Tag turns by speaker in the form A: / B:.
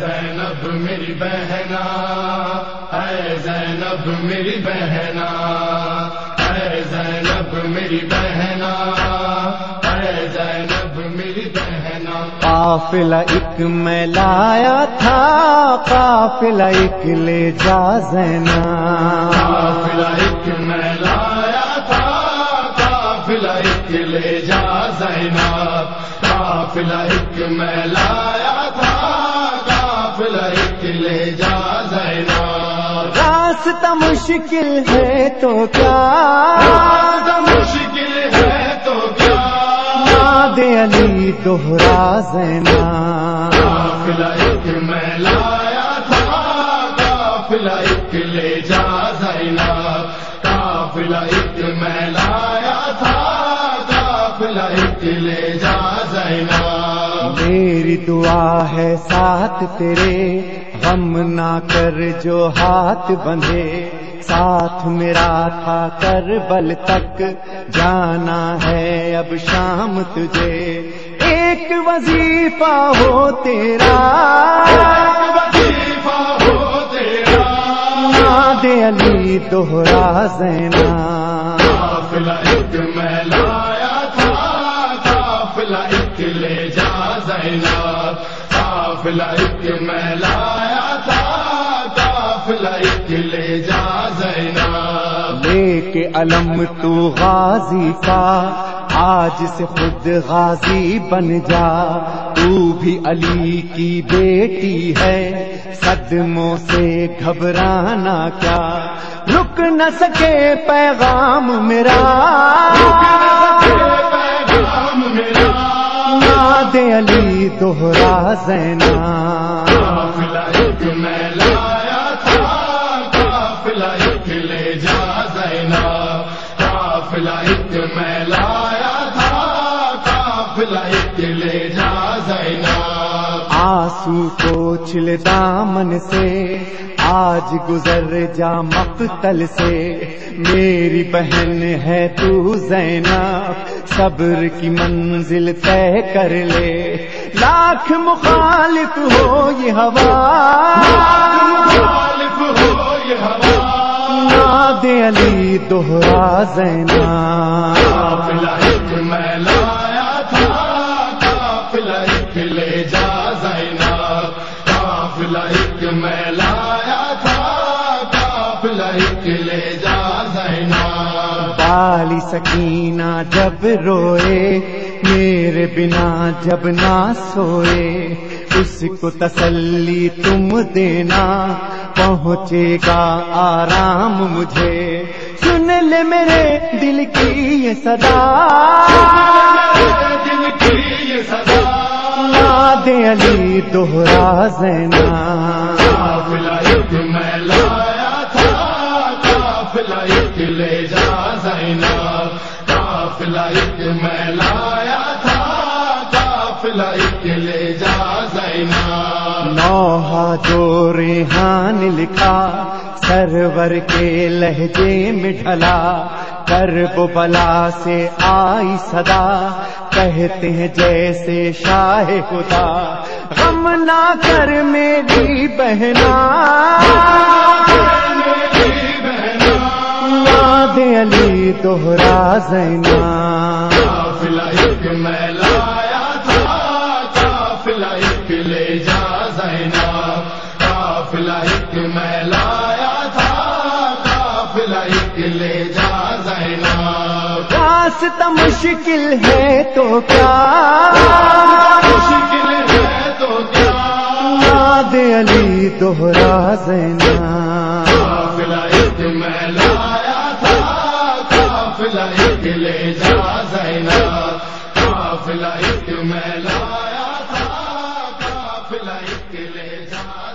A: زینب میری بہنا اے زینب میری بہنا اے زینب میری بہنا اے زینب میری بہنا
B: قافلہ ایک میں لایا تھا قافلہ ایک لے جا زینا
A: قافلہ ایک میں لایا تھا قافلہ ایک لے جا زینب۔ قافلہ ایک میں لایا لے جا
B: راستہ مشکل ہے تو کیا؟
A: مشکل ہے تو کیا؟
B: یاد علی دوہرا زینا۔
A: قافلہ ایک میں لایا تھا قافلہ ایک لے جا زینب قافلہ ایک میں لایا
B: میری دعا ہے ساتھ تیرے غم نہ کر جو ہاتھ بندھے۔ ساتھ میرا تھا کر بل تک جانا ہے اب شام تجھے۔ ایک وظیفہ ہو تیرا۔
A: وظیفہ ہو تیرا۔
B: یاد علی دوہرا زینا
A: قافلہ ایک میں لایا تھا قافلہ ایک لے زینب قافلہ ایک میں لایا تھا قافلہ ایک لے جا زینب۔
B: لے کے علم تو غازی کا آج سے خود غازی بن جا۔ تو بھی علی کی بیٹی ہے صدموں سے گھبرانا کیا۔ رک نہ سکے پیغام میرا۔ یاد علی دوہرا زینا
A: میں لایا تھا ایک لے جا
B: آنسو کو چھل دامن سے آج گزر جا مقتل سے۔ میری بہن ہے تو زینا صبر کی منزل طے کر لے۔ لاکھ مخالف ہو یہ ہوا۔
A: مخالف
B: علی دوہرا زینا
A: میں لایا تھا قافلہ ایک لے جا قافلہ ایک میں لایا
B: بالی سکینہ جب روئے میرے بنا جب نہ سوئے اس کو تسلی تم دینا پہنچے گا آرام مجھے۔ سن لے میرے دل کی یہ صدا۔
A: دل کی یہ سزا
B: یاد علی دوہرا زینا
A: قافلہ ایک لے جا زینب۔ قافلہ ایک میں لایا تھا۔ قافلہ ایک لے جا زینب۔
B: نوحا جو ریحان لکھا، سرور کے لہجے میں ڈھلا۔ کرب بلا سے آئی صدا۔ کہتے ہیں جیسے شاہ خدا۔ غم نہ کر میری بہنا۔ دوہرا زینا۔
A: قافلہ ایک میں لایا تھا قافلہ ایک لے جا زینب قافلہ ایک میں لایا تھا قافلہ ایک لے جا
B: راستہ مشکل ہے تو کیا؟
A: مشکل ہے تو کیا؟
B: یاد علی دوہرا زینا۔
A: قافلہ ایک لے جا زینب قافلہ ایک لے جا